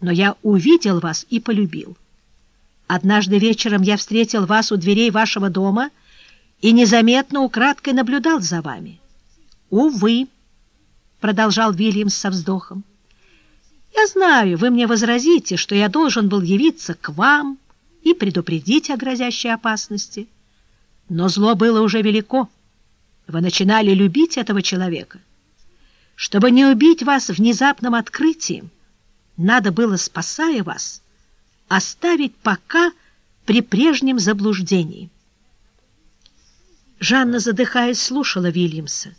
но я увидел вас и полюбил. Однажды вечером я встретил вас у дверей вашего дома и незаметно украдкой наблюдал за вами. Увы, — продолжал Вильямс со вздохом, — я знаю, вы мне возразите, что я должен был явиться к вам и предупредить о грозящей опасности. Но зло было уже велико. Вы начинали любить этого человека. Чтобы не убить вас внезапным открытием, надо было, спасая вас, оставить пока при прежнем заблуждении. Жанна, задыхаясь, слушала Вильямса.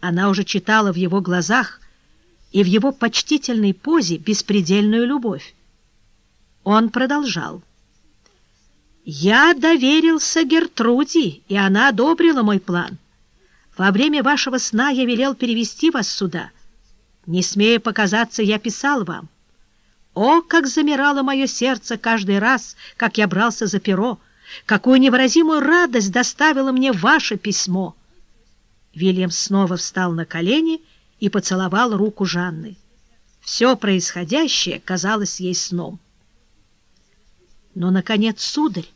Она уже читала в его глазах и в его почтительной позе беспредельную любовь. Он продолжал. «Я доверился Гертруде, и она одобрила мой план. Во время вашего сна я велел перевести вас сюда. Не смея показаться, я писал вам. О, как замирало мое сердце каждый раз, как я брался за перо! Какую невыразимую радость доставило мне ваше письмо!» Вильям снова встал на колени и поцеловал руку Жанны. Все происходящее казалось ей сном. Но, наконец, сударь,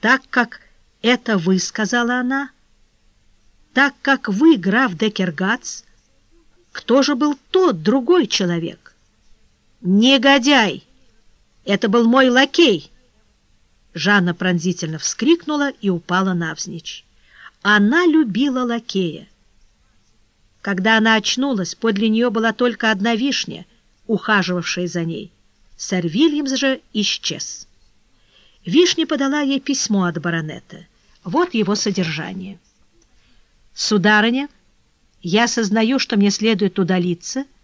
так как это вы, — сказала она, — так как вы, граф Декергац, кто же был тот другой человек? «Негодяй! Это был мой лакей!» Жанна пронзительно вскрикнула и упала навзничь. Она любила лакея. Когда она очнулась, подле нее была только одна вишня, ухаживавшая за ней. Сэр Вильямс же исчез. Вишня подала ей письмо от баронета. Вот его содержание. «Сударыня, я сознаю, что мне следует удалиться, —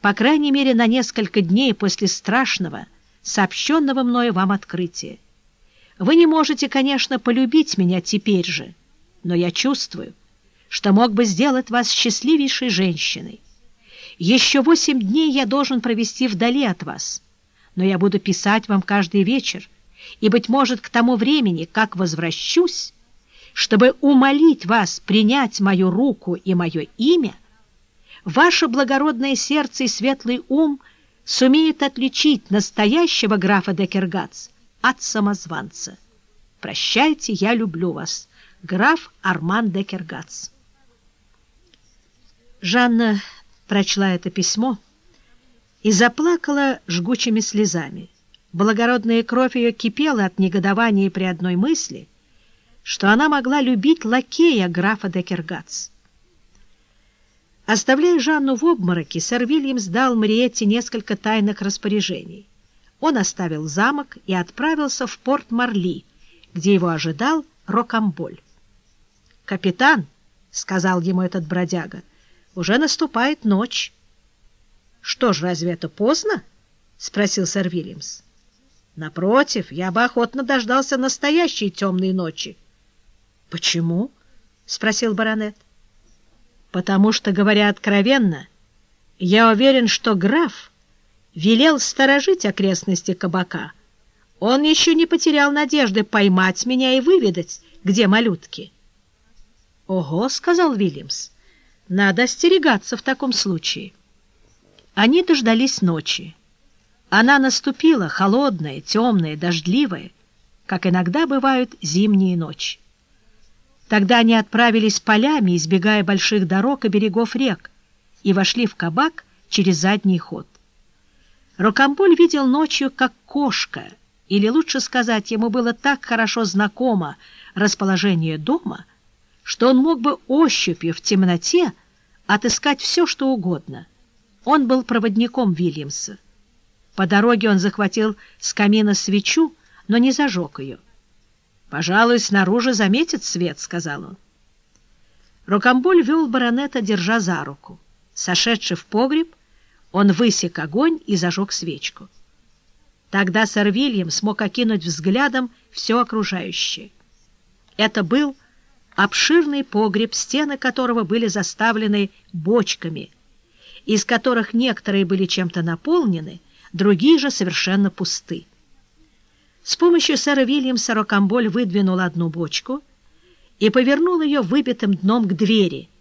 по крайней мере на несколько дней после страшного, сообщенного мною вам открытия. Вы не можете, конечно, полюбить меня теперь же, но я чувствую, что мог бы сделать вас счастливейшей женщиной. Еще восемь дней я должен провести вдали от вас, но я буду писать вам каждый вечер, и, быть может, к тому времени, как возвращусь, чтобы умолить вас принять мою руку и мое имя, ваше благородное сердце и светлый ум сумеют отличить настоящего графа Декергац от самозванца. Прощайте, я люблю вас. Граф Арман Декергац. Жанна прочла это письмо и заплакала жгучими слезами. Благородная кровь ее кипела от негодования при одной мысли, что она могла любить лакея графа Декергац. Оставляя Жанну в обмороке, сэр Вильямс дал Мариетте несколько тайных распоряжений. Он оставил замок и отправился в порт Марли, где его ожидал Рокамболь. «Капитан», — сказал ему этот бродяга, — «уже наступает ночь». «Что ж, разве это поздно?» — спросил сэр Вильямс. «Напротив, я бы охотно дождался настоящей темной ночи». «Почему?» — спросил баронет потому что, говоря откровенно, я уверен, что граф велел сторожить окрестности кабака. Он еще не потерял надежды поймать меня и выведать, где малютки. — Ого, — сказал Вильямс, — надо остерегаться в таком случае. Они дождались ночи. Она наступила, холодная, темная, дождливая, как иногда бывают зимние ночи. Тогда они отправились полями, избегая больших дорог и берегов рек, и вошли в кабак через задний ход. Рокамболь видел ночью, как кошка, или, лучше сказать, ему было так хорошо знакомо расположение дома, что он мог бы ощупью в темноте отыскать все, что угодно. Он был проводником Вильямса. По дороге он захватил с камина свечу, но не зажег ее. «Пожалуй, снаружи заметит свет», — сказал он. Рокамболь вел баронета, держа за руку. Сошедший в погреб, он высек огонь и зажег свечку. Тогда сэр Вильям смог окинуть взглядом все окружающее. Это был обширный погреб, стены которого были заставлены бочками, из которых некоторые были чем-то наполнены, другие же совершенно пусты. С помощью сэра Вильямса Рокамболь выдвинул одну бочку и повернул ее выбитым дном к двери —